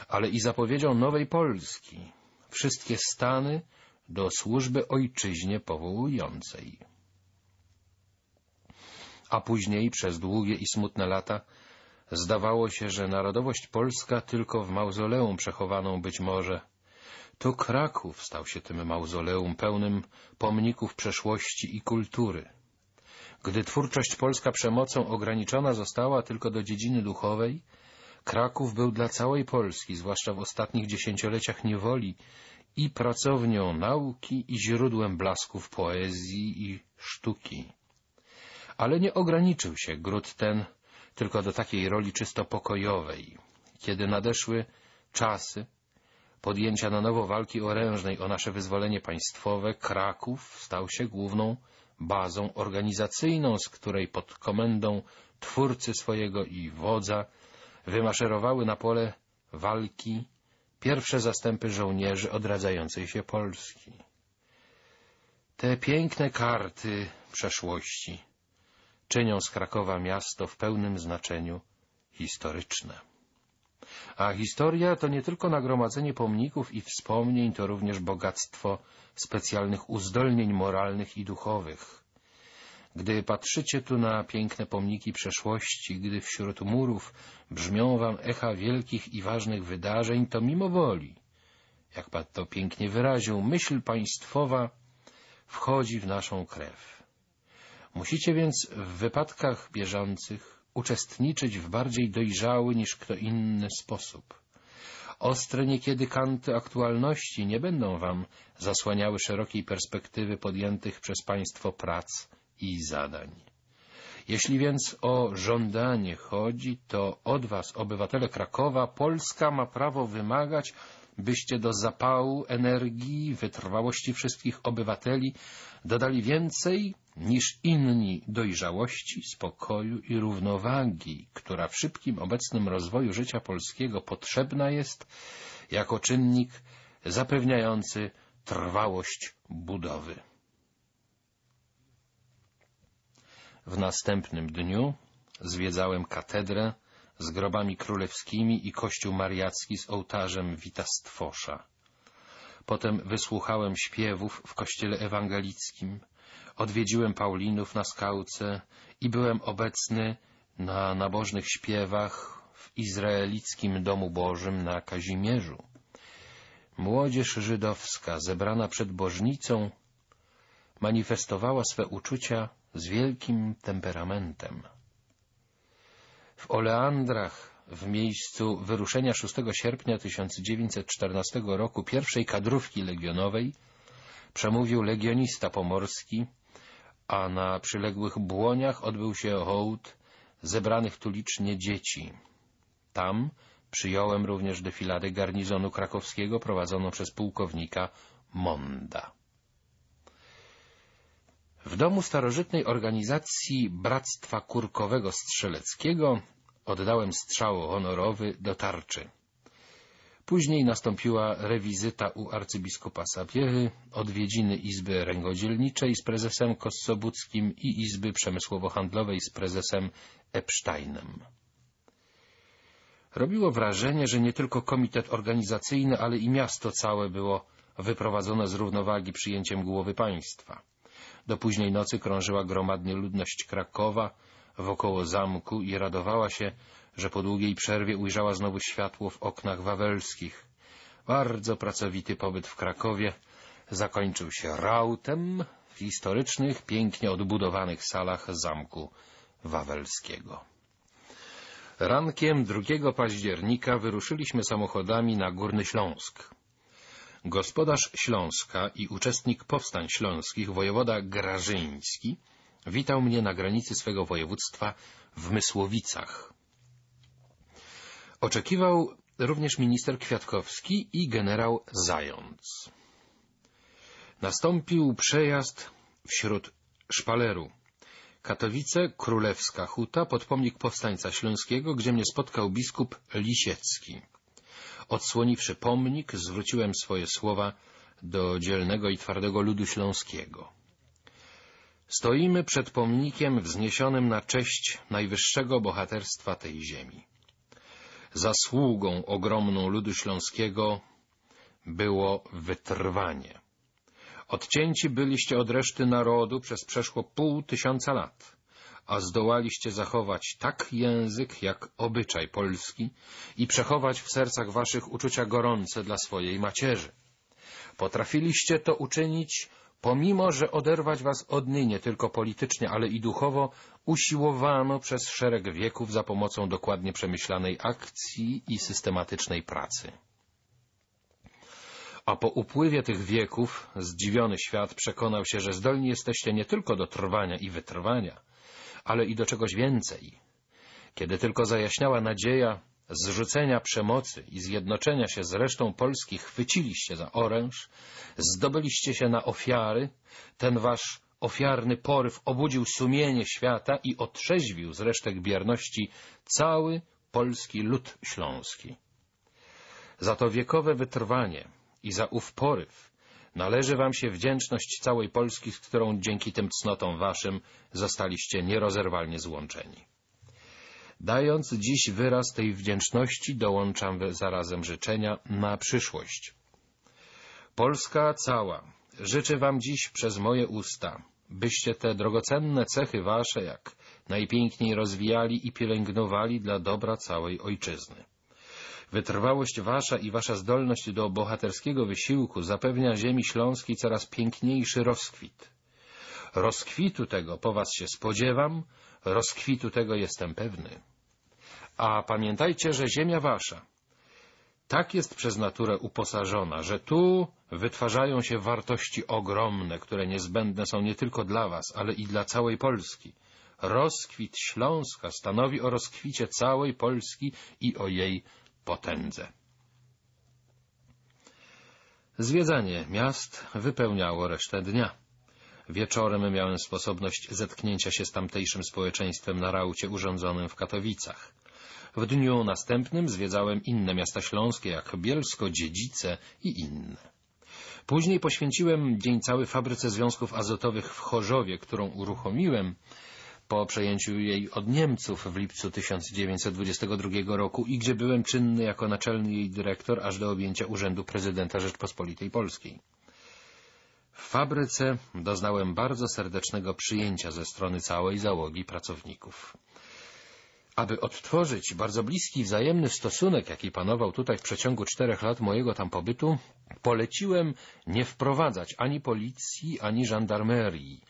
ale i zapowiedzią nowej Polski, wszystkie stany do służby ojczyźnie powołującej. A później, przez długie i smutne lata, zdawało się, że narodowość polska tylko w mauzoleum przechowaną być może. To Kraków stał się tym mauzoleum pełnym pomników przeszłości i kultury. Gdy twórczość polska przemocą ograniczona została tylko do dziedziny duchowej, Kraków był dla całej Polski, zwłaszcza w ostatnich dziesięcioleciach niewoli, i pracownią nauki, i źródłem blasków poezji i sztuki. Ale nie ograniczył się gród ten tylko do takiej roli czysto pokojowej. Kiedy nadeszły czasy podjęcia na nowo walki orężnej o nasze wyzwolenie państwowe, Kraków stał się główną bazą organizacyjną, z której pod komendą twórcy swojego i wodza wymaszerowały na pole walki pierwsze zastępy żołnierzy odradzającej się Polski. Te piękne karty przeszłości czynią z Krakowa miasto w pełnym znaczeniu historyczne. A historia to nie tylko nagromadzenie pomników i wspomnień, to również bogactwo specjalnych uzdolnień moralnych i duchowych. Gdy patrzycie tu na piękne pomniki przeszłości, gdy wśród murów brzmią wam echa wielkich i ważnych wydarzeń, to mimo woli, jak pan to pięknie wyraził, myśl państwowa wchodzi w naszą krew. Musicie więc w wypadkach bieżących uczestniczyć w bardziej dojrzały niż kto inny sposób. Ostre niekiedy kanty aktualności nie będą wam zasłaniały szerokiej perspektywy podjętych przez państwo prac i zadań. Jeśli więc o żądanie chodzi, to od was, obywatele Krakowa, Polska ma prawo wymagać, byście do zapału, energii, wytrwałości wszystkich obywateli dodali więcej niż inni dojrzałości, spokoju i równowagi, która w szybkim obecnym rozwoju życia polskiego potrzebna jest jako czynnik zapewniający trwałość budowy. W następnym dniu zwiedzałem katedrę z grobami królewskimi i kościół mariacki z ołtarzem Witastwosza. Potem wysłuchałem śpiewów w kościele ewangelickim, odwiedziłem Paulinów na skałce i byłem obecny na nabożnych śpiewach w izraelickim Domu Bożym na Kazimierzu. Młodzież żydowska zebrana przed bożnicą manifestowała swe uczucia z wielkim temperamentem. W Oleandrach, w miejscu wyruszenia 6 sierpnia 1914 roku pierwszej kadrówki legionowej, przemówił legionista pomorski, a na przyległych błoniach odbył się hołd zebranych tu licznie dzieci. Tam przyjąłem również defilady garnizonu krakowskiego prowadzoną przez pułkownika Monda. W domu starożytnej organizacji Bractwa Kurkowego Strzeleckiego oddałem strzał honorowy do tarczy. Później nastąpiła rewizyta u arcybiskupa Sapiechy, odwiedziny Izby Ręgodzielniczej z prezesem Kossobuckim i Izby Przemysłowo-Handlowej z prezesem Epsteinem. Robiło wrażenie, że nie tylko komitet organizacyjny, ale i miasto całe było wyprowadzone z równowagi przyjęciem głowy państwa. Do późnej nocy krążyła gromadnie ludność Krakowa wokoło zamku i radowała się, że po długiej przerwie ujrzała znowu światło w oknach wawelskich. Bardzo pracowity pobyt w Krakowie zakończył się rautem w historycznych, pięknie odbudowanych salach zamku wawelskiego. Rankiem 2 października wyruszyliśmy samochodami na Górny Śląsk. Gospodarz Śląska i uczestnik powstań śląskich, wojewoda Grażyński, witał mnie na granicy swego województwa w Mysłowicach. Oczekiwał również minister Kwiatkowski i generał Zając. Nastąpił przejazd wśród szpaleru. Katowice, Królewska Huta, podpomnik powstańca śląskiego, gdzie mnie spotkał biskup Lisiecki. Odsłoniwszy pomnik, zwróciłem swoje słowa do dzielnego i twardego ludu śląskiego. Stoimy przed pomnikiem wzniesionym na cześć najwyższego bohaterstwa tej ziemi. Zasługą ogromną ludu śląskiego było wytrwanie. Odcięci byliście od reszty narodu przez przeszło pół tysiąca lat a zdołaliście zachować tak język, jak obyczaj polski i przechować w sercach waszych uczucia gorące dla swojej macierzy. Potrafiliście to uczynić, pomimo że oderwać was od niej nie tylko politycznie, ale i duchowo usiłowano przez szereg wieków za pomocą dokładnie przemyślanej akcji i systematycznej pracy. A po upływie tych wieków zdziwiony świat przekonał się, że zdolni jesteście nie tylko do trwania i wytrwania, ale i do czegoś więcej. Kiedy tylko zajaśniała nadzieja zrzucenia przemocy i zjednoczenia się z resztą Polski chwyciliście za oręż, zdobyliście się na ofiary, ten wasz ofiarny poryw obudził sumienie świata i otrzeźwił z resztek bierności cały polski lud śląski. Za to wiekowe wytrwanie i za ów poryw Należy wam się wdzięczność całej Polski, z którą dzięki tym cnotom waszym zostaliście nierozerwalnie złączeni. Dając dziś wyraz tej wdzięczności, dołączam zarazem życzenia na przyszłość. Polska cała życzy wam dziś przez moje usta, byście te drogocenne cechy wasze jak najpiękniej rozwijali i pielęgnowali dla dobra całej ojczyzny. Wytrwałość wasza i wasza zdolność do bohaterskiego wysiłku zapewnia ziemi śląskiej coraz piękniejszy rozkwit. Rozkwitu tego po was się spodziewam, rozkwitu tego jestem pewny. A pamiętajcie, że ziemia wasza tak jest przez naturę uposażona, że tu wytwarzają się wartości ogromne, które niezbędne są nie tylko dla was, ale i dla całej Polski. rozkwit Śląska stanowi o rozkwicie całej Polski i o jej potędze. Zwiedzanie miast wypełniało resztę dnia. Wieczorem miałem sposobność zetknięcia się z tamtejszym społeczeństwem na raucie urządzonym w Katowicach. W dniu następnym zwiedzałem inne miasta śląskie, jak Bielsko, Dziedzice i inne. Później poświęciłem dzień cały fabryce związków azotowych w Chorzowie, którą uruchomiłem po przejęciu jej od Niemców w lipcu 1922 roku i gdzie byłem czynny jako naczelny jej dyrektor aż do objęcia urzędu prezydenta Rzeczpospolitej Polskiej. W fabryce doznałem bardzo serdecznego przyjęcia ze strony całej załogi pracowników. Aby odtworzyć bardzo bliski, wzajemny stosunek, jaki panował tutaj w przeciągu czterech lat mojego tam pobytu, poleciłem nie wprowadzać ani policji, ani żandarmerii.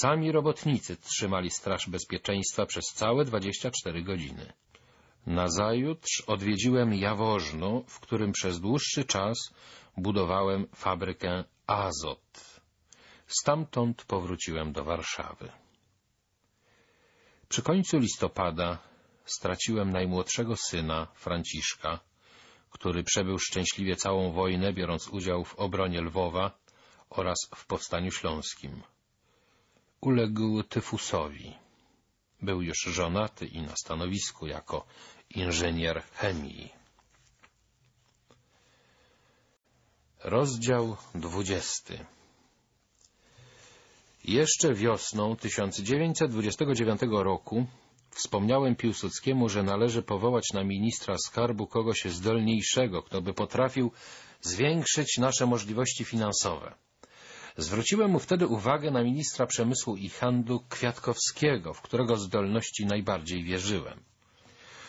Sami robotnicy trzymali straż bezpieczeństwa przez całe 24 godziny. Nazajutrz odwiedziłem Jaworzno, w którym przez dłuższy czas budowałem fabrykę Azot. Stamtąd powróciłem do Warszawy. Przy końcu listopada straciłem najmłodszego syna, Franciszka, który przebył szczęśliwie całą wojnę, biorąc udział w obronie Lwowa oraz w Powstaniu Śląskim. Uległ tyfusowi. Był już żonaty i na stanowisku jako inżynier chemii. Rozdział dwudziesty Jeszcze wiosną 1929 roku Wspomniałem Piłsudskiemu, że należy powołać na ministra skarbu kogoś zdolniejszego, kto by potrafił zwiększyć nasze możliwości finansowe. Zwróciłem mu wtedy uwagę na ministra przemysłu i handlu Kwiatkowskiego, w którego zdolności najbardziej wierzyłem.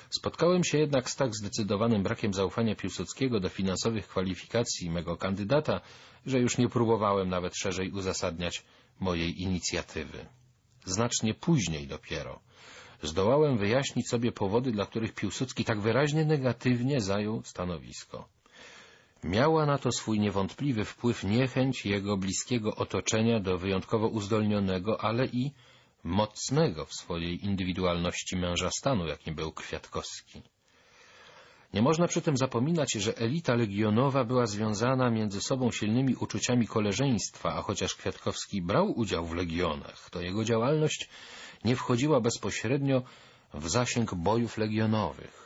Spotkałem się jednak z tak zdecydowanym brakiem zaufania Piłsudskiego do finansowych kwalifikacji mego kandydata, że już nie próbowałem nawet szerzej uzasadniać mojej inicjatywy. Znacznie później dopiero, zdołałem wyjaśnić sobie powody, dla których Piłsudski tak wyraźnie negatywnie zajął stanowisko. Miała na to swój niewątpliwy wpływ niechęć jego bliskiego otoczenia do wyjątkowo uzdolnionego, ale i mocnego w swojej indywidualności męża stanu, jakim był Kwiatkowski. Nie można przy tym zapominać, że elita legionowa była związana między sobą silnymi uczuciami koleżeństwa, a chociaż Kwiatkowski brał udział w legionach, to jego działalność nie wchodziła bezpośrednio w zasięg bojów legionowych.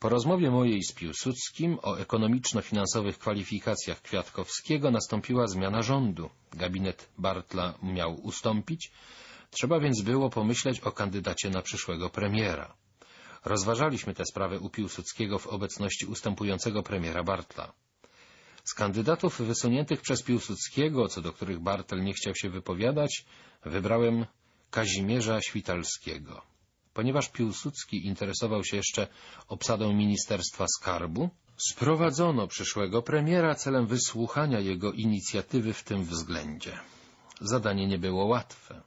Po rozmowie mojej z Piłsudskim o ekonomiczno-finansowych kwalifikacjach Kwiatkowskiego nastąpiła zmiana rządu. Gabinet Bartla miał ustąpić, trzeba więc było pomyśleć o kandydacie na przyszłego premiera. Rozważaliśmy tę sprawę u Piłsudskiego w obecności ustępującego premiera Bartla. Z kandydatów wysuniętych przez Piłsudskiego, co do których Bartel nie chciał się wypowiadać, wybrałem Kazimierza Świtalskiego. Ponieważ Piłsudski interesował się jeszcze obsadą Ministerstwa Skarbu, sprowadzono przyszłego premiera celem wysłuchania jego inicjatywy w tym względzie. Zadanie nie było łatwe.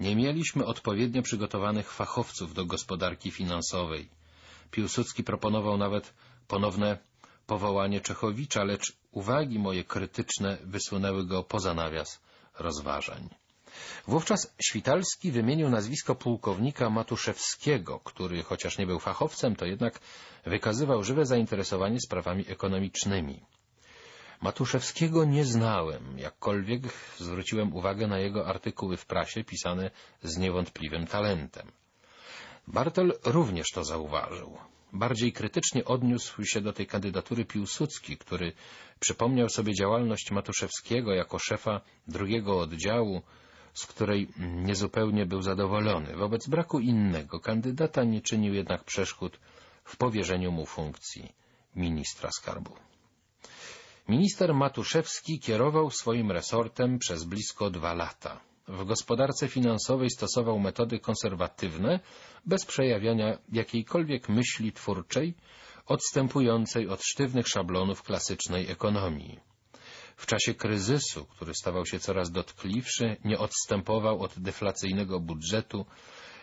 Nie mieliśmy odpowiednio przygotowanych fachowców do gospodarki finansowej. Piłsudski proponował nawet ponowne powołanie Czechowicza, lecz uwagi moje krytyczne wysunęły go poza nawias rozważań. Wówczas Świtalski wymienił nazwisko pułkownika Matuszewskiego, który, chociaż nie był fachowcem, to jednak wykazywał żywe zainteresowanie sprawami ekonomicznymi. Matuszewskiego nie znałem, jakkolwiek zwróciłem uwagę na jego artykuły w prasie pisane z niewątpliwym talentem. Bartel również to zauważył. Bardziej krytycznie odniósł się do tej kandydatury Piłsudski, który przypomniał sobie działalność Matuszewskiego jako szefa drugiego oddziału z której niezupełnie był zadowolony. Wobec braku innego kandydata nie czynił jednak przeszkód w powierzeniu mu funkcji ministra skarbu. Minister Matuszewski kierował swoim resortem przez blisko dwa lata. W gospodarce finansowej stosował metody konserwatywne, bez przejawiania jakiejkolwiek myśli twórczej, odstępującej od sztywnych szablonów klasycznej ekonomii. W czasie kryzysu, który stawał się coraz dotkliwszy, nie odstępował od deflacyjnego budżetu,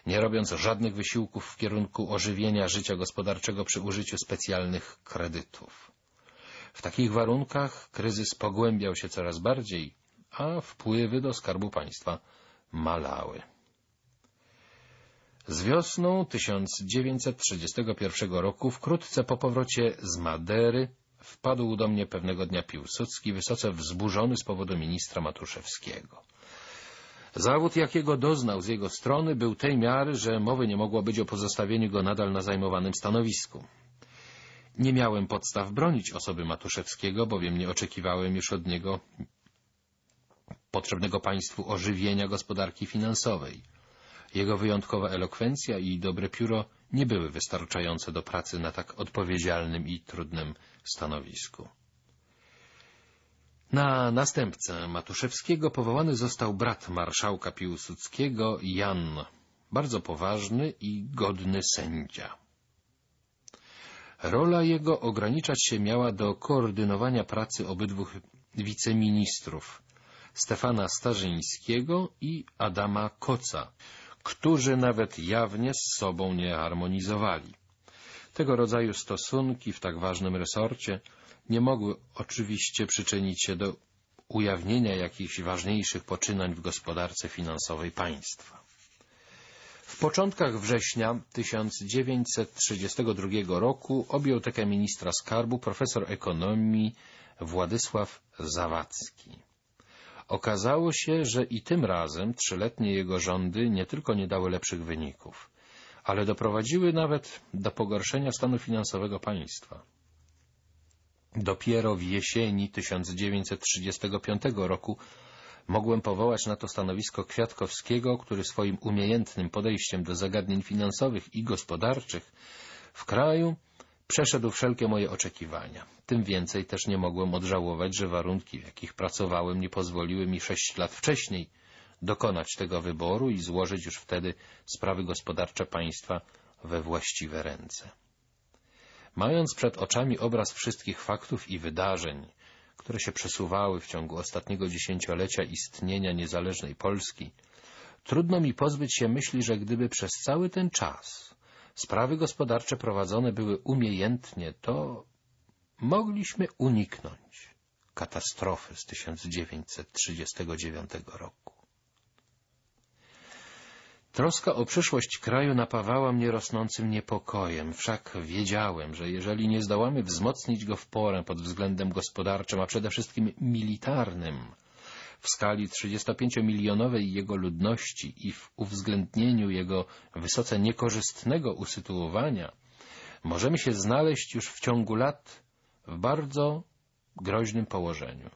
nie robiąc żadnych wysiłków w kierunku ożywienia życia gospodarczego przy użyciu specjalnych kredytów. W takich warunkach kryzys pogłębiał się coraz bardziej, a wpływy do skarbu państwa malały. Z wiosną 1931 roku, wkrótce po powrocie z Madery, wpadł do mnie pewnego dnia Piłsudski, wysoce wzburzony z powodu ministra Matuszewskiego. Zawód, jakiego doznał z jego strony, był tej miary, że mowy nie mogło być o pozostawieniu go nadal na zajmowanym stanowisku. Nie miałem podstaw bronić osoby Matuszewskiego, bowiem nie oczekiwałem już od niego potrzebnego państwu ożywienia gospodarki finansowej. Jego wyjątkowa elokwencja i dobre pióro nie były wystarczające do pracy na tak odpowiedzialnym i trudnym stanowisku. Na następcę Matuszewskiego powołany został brat marszałka Piłsudskiego, Jan, bardzo poważny i godny sędzia. Rola jego ograniczać się miała do koordynowania pracy obydwu wiceministrów, Stefana Starzyńskiego i Adama Koca, którzy nawet jawnie z sobą nie harmonizowali. Tego rodzaju stosunki w tak ważnym resorcie nie mogły oczywiście przyczynić się do ujawnienia jakichś ważniejszych poczynań w gospodarce finansowej państwa. W początkach września 1932 roku objął tekę ministra skarbu profesor ekonomii Władysław Zawadzki. Okazało się, że i tym razem trzyletnie jego rządy nie tylko nie dały lepszych wyników, ale doprowadziły nawet do pogorszenia stanu finansowego państwa. Dopiero w jesieni 1935 roku mogłem powołać na to stanowisko Kwiatkowskiego, który swoim umiejętnym podejściem do zagadnień finansowych i gospodarczych w kraju przeszedł wszelkie moje oczekiwania. Tym więcej też nie mogłem odżałować, że warunki, w jakich pracowałem, nie pozwoliły mi sześć lat wcześniej dokonać tego wyboru i złożyć już wtedy sprawy gospodarcze państwa we właściwe ręce. Mając przed oczami obraz wszystkich faktów i wydarzeń, które się przesuwały w ciągu ostatniego dziesięciolecia istnienia niezależnej Polski, trudno mi pozbyć się myśli, że gdyby przez cały ten czas sprawy gospodarcze prowadzone były umiejętnie, to mogliśmy uniknąć katastrofy z 1939 roku. Troska o przyszłość kraju napawała mnie rosnącym niepokojem, wszak wiedziałem, że jeżeli nie zdołamy wzmocnić go w porę pod względem gospodarczym, a przede wszystkim militarnym, w skali 35-milionowej jego ludności i w uwzględnieniu jego wysoce niekorzystnego usytuowania, możemy się znaleźć już w ciągu lat w bardzo groźnym położeniu.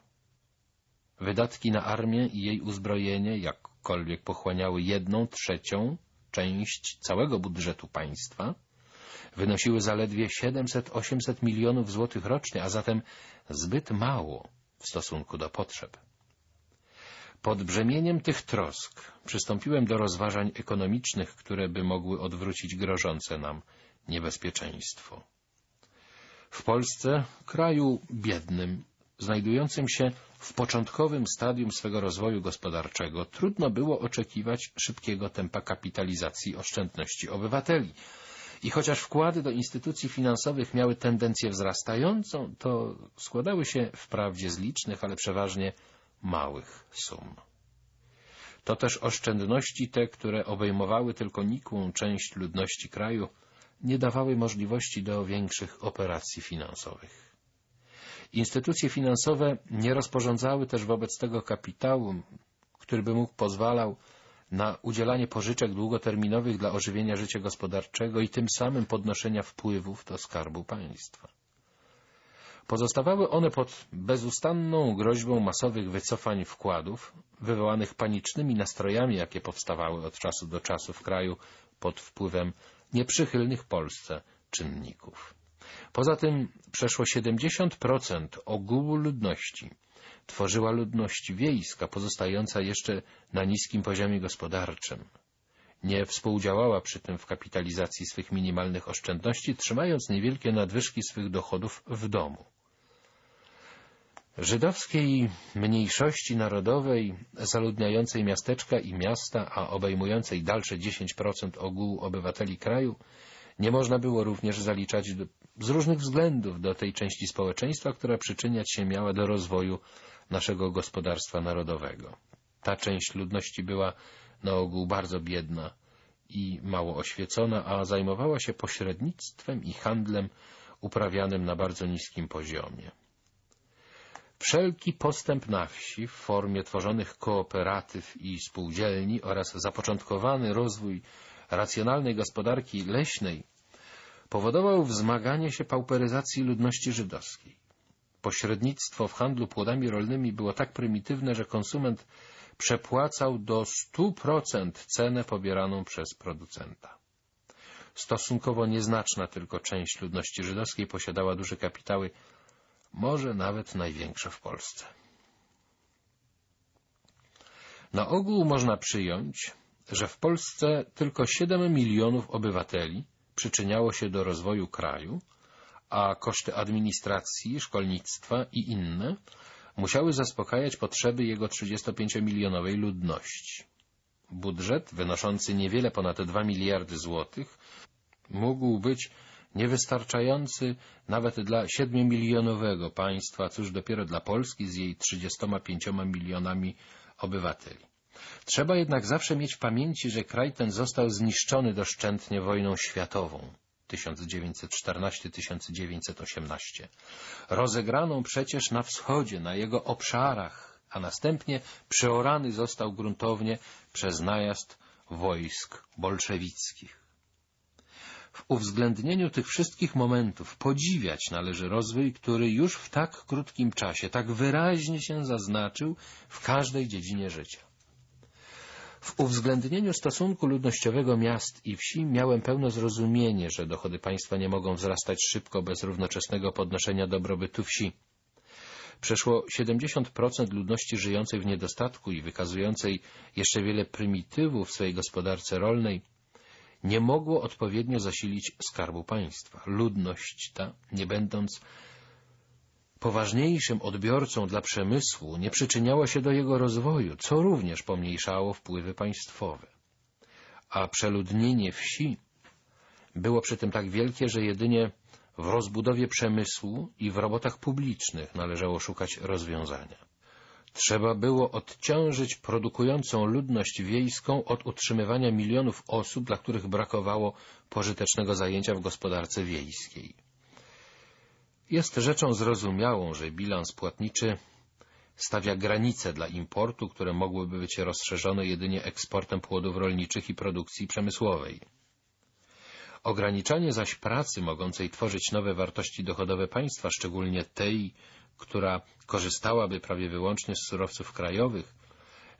Wydatki na armię i jej uzbrojenie, jakkolwiek pochłaniały jedną trzecią część całego budżetu państwa, wynosiły zaledwie 700-800 milionów złotych rocznie, a zatem zbyt mało w stosunku do potrzeb. Pod brzemieniem tych trosk przystąpiłem do rozważań ekonomicznych, które by mogły odwrócić grożące nam niebezpieczeństwo. W Polsce, kraju biednym, znajdującym się w początkowym stadium swego rozwoju gospodarczego, trudno było oczekiwać szybkiego tempa kapitalizacji oszczędności obywateli. I chociaż wkłady do instytucji finansowych miały tendencję wzrastającą, to składały się wprawdzie z licznych, ale przeważnie małych sum. To też oszczędności te, które obejmowały tylko nikłą część ludności kraju, nie dawały możliwości do większych operacji finansowych. Instytucje finansowe nie rozporządzały też wobec tego kapitału, który by mógł pozwalał na udzielanie pożyczek długoterminowych dla ożywienia życia gospodarczego i tym samym podnoszenia wpływów do skarbu państwa. Pozostawały one pod bezustanną groźbą masowych wycofań wkładów, wywołanych panicznymi nastrojami, jakie powstawały od czasu do czasu w kraju pod wpływem nieprzychylnych Polsce czynników. Poza tym przeszło 70% ogółu ludności tworzyła ludność wiejska, pozostająca jeszcze na niskim poziomie gospodarczym. Nie współdziałała przy tym w kapitalizacji swych minimalnych oszczędności, trzymając niewielkie nadwyżki swych dochodów w domu. Żydowskiej mniejszości narodowej zaludniającej miasteczka i miasta, a obejmującej dalsze 10% ogółu obywateli kraju, nie można było również zaliczać do, z różnych względów do tej części społeczeństwa, która przyczyniać się miała do rozwoju naszego gospodarstwa narodowego. Ta część ludności była na ogół bardzo biedna i mało oświecona, a zajmowała się pośrednictwem i handlem uprawianym na bardzo niskim poziomie. Wszelki postęp na wsi w formie tworzonych kooperatyw i spółdzielni oraz zapoczątkowany rozwój racjonalnej gospodarki leśnej powodował wzmaganie się pauperyzacji ludności żydowskiej. Pośrednictwo w handlu płodami rolnymi było tak prymitywne, że konsument przepłacał do 100% cenę pobieraną przez producenta. Stosunkowo nieznaczna tylko część ludności żydowskiej posiadała duże kapitały, może nawet największe w Polsce. Na ogół można przyjąć, że w Polsce tylko 7 milionów obywateli przyczyniało się do rozwoju kraju, a koszty administracji, szkolnictwa i inne musiały zaspokajać potrzeby jego 35-milionowej ludności. Budżet, wynoszący niewiele ponad 2 miliardy złotych, mógł być niewystarczający nawet dla 7-milionowego państwa, cóż dopiero dla Polski z jej 35 milionami obywateli. Trzeba jednak zawsze mieć w pamięci, że kraj ten został zniszczony doszczętnie wojną światową 1914-1918, rozegraną przecież na wschodzie, na jego obszarach, a następnie przeorany został gruntownie przez najazd wojsk bolszewickich. W uwzględnieniu tych wszystkich momentów podziwiać należy rozwój, który już w tak krótkim czasie tak wyraźnie się zaznaczył w każdej dziedzinie życia. W uwzględnieniu stosunku ludnościowego miast i wsi miałem pełne zrozumienie, że dochody państwa nie mogą wzrastać szybko bez równoczesnego podnoszenia dobrobytu wsi. Przeszło 70% ludności żyjącej w niedostatku i wykazującej jeszcze wiele prymitywów w swojej gospodarce rolnej nie mogło odpowiednio zasilić skarbu państwa. Ludność ta, nie będąc poważniejszym odbiorcą dla przemysłu, nie przyczyniała się do jego rozwoju, co również pomniejszało wpływy państwowe. A przeludnienie wsi było przy tym tak wielkie, że jedynie w rozbudowie przemysłu i w robotach publicznych należało szukać rozwiązania. Trzeba było odciążyć produkującą ludność wiejską od utrzymywania milionów osób, dla których brakowało pożytecznego zajęcia w gospodarce wiejskiej. Jest rzeczą zrozumiałą, że bilans płatniczy stawia granice dla importu, które mogłyby być rozszerzone jedynie eksportem płodów rolniczych i produkcji przemysłowej. Ograniczanie zaś pracy mogącej tworzyć nowe wartości dochodowe państwa, szczególnie tej, która korzystałaby prawie wyłącznie z surowców krajowych,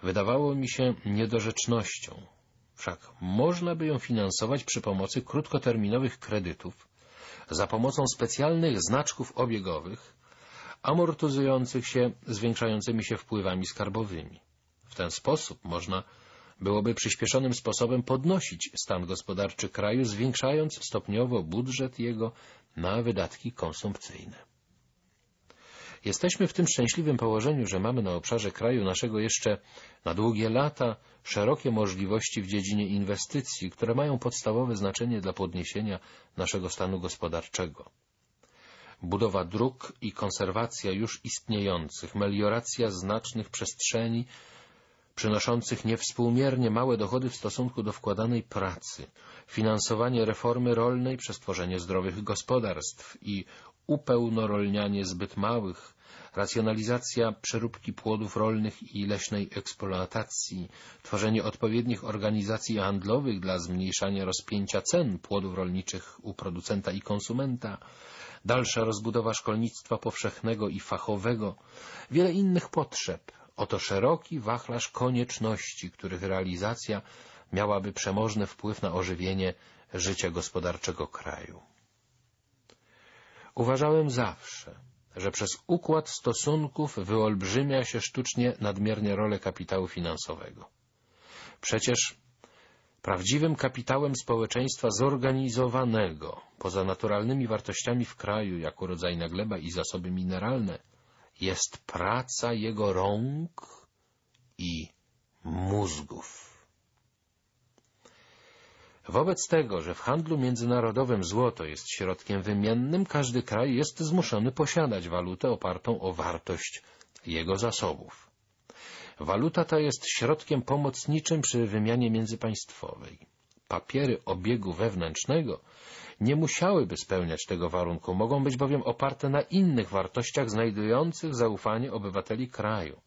wydawało mi się niedorzecznością. Wszak można by ją finansować przy pomocy krótkoterminowych kredytów, za pomocą specjalnych znaczków obiegowych, amortyzujących się zwiększającymi się wpływami skarbowymi. W ten sposób można byłoby przyspieszonym sposobem podnosić stan gospodarczy kraju, zwiększając stopniowo budżet jego na wydatki konsumpcyjne. Jesteśmy w tym szczęśliwym położeniu, że mamy na obszarze kraju naszego jeszcze na długie lata szerokie możliwości w dziedzinie inwestycji, które mają podstawowe znaczenie dla podniesienia naszego stanu gospodarczego. Budowa dróg i konserwacja już istniejących, melioracja znacznych przestrzeni, przynoszących niewspółmiernie małe dochody w stosunku do wkładanej pracy, finansowanie reformy rolnej przez tworzenie zdrowych gospodarstw i upełnorolnianie zbyt małych, racjonalizacja przeróbki płodów rolnych i leśnej eksploatacji, tworzenie odpowiednich organizacji handlowych dla zmniejszania rozpięcia cen płodów rolniczych u producenta i konsumenta, dalsza rozbudowa szkolnictwa powszechnego i fachowego, wiele innych potrzeb. Oto szeroki wachlarz konieczności, których realizacja miałaby przemożny wpływ na ożywienie życia gospodarczego kraju. Uważałem zawsze, że przez układ stosunków wyolbrzymia się sztucznie nadmiernie rolę kapitału finansowego. Przecież prawdziwym kapitałem społeczeństwa zorganizowanego, poza naturalnymi wartościami w kraju, jako rodzajna gleba i zasoby mineralne, jest praca jego rąk i mózgów. Wobec tego, że w handlu międzynarodowym złoto jest środkiem wymiennym, każdy kraj jest zmuszony posiadać walutę opartą o wartość jego zasobów. Waluta ta jest środkiem pomocniczym przy wymianie międzypaństwowej. papiery obiegu wewnętrznego nie musiałyby spełniać tego warunku, mogą być bowiem oparte na innych wartościach znajdujących zaufanie obywateli kraju.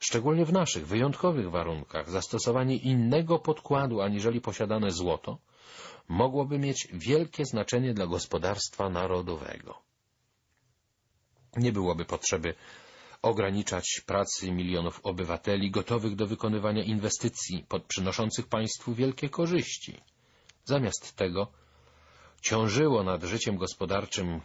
Szczególnie w naszych wyjątkowych warunkach zastosowanie innego podkładu aniżeli posiadane złoto mogłoby mieć wielkie znaczenie dla gospodarstwa narodowego. Nie byłoby potrzeby ograniczać pracy milionów obywateli gotowych do wykonywania inwestycji przynoszących państwu wielkie korzyści. Zamiast tego ciążyło nad życiem gospodarczym